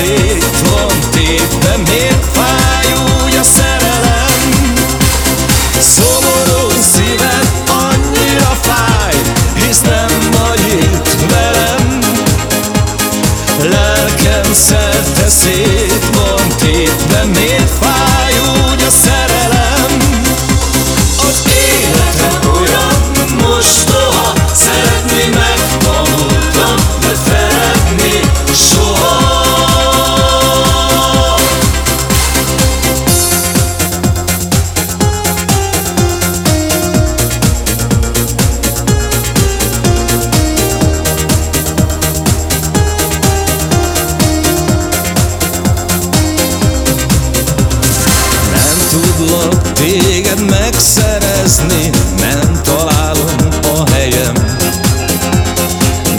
szét van tépve Miért fáj úgy a szerelem? Szomorú szívem annyira fáj Hisz nem vagy itt velem. Lelkem szerte szét megszerezni Nem találom a helyem.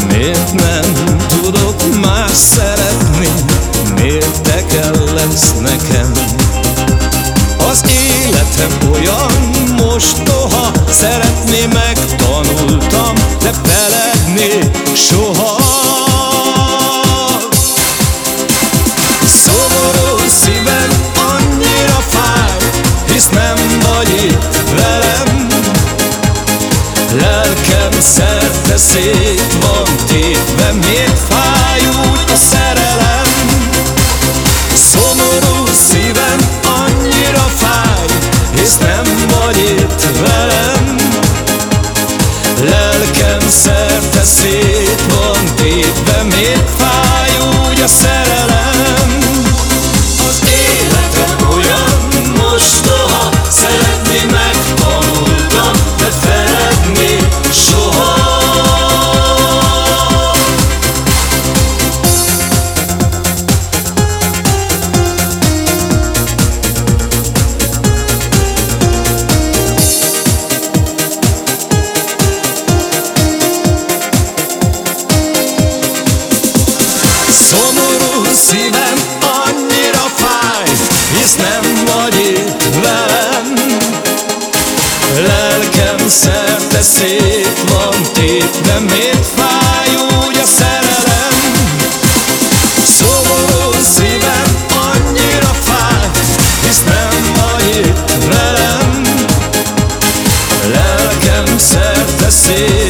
Miért nem tudok más szeretni? Miért te kell lesz nekem? Az életem olyan mostoha Szeretni megtanultam Lelkem szerte szét van tépve Miért fáj úgy a szerelem? Szomorú szívem annyira fáj Hisz nem vagy itt velem. Lelkem szerte szét van tépve Miért fáj úgy a szerelem de szép van tét, de miért fáj úgy a szerelem? Szoború szívem annyira fáj, hisz nem vagy itt velem. Lelkem szerte szép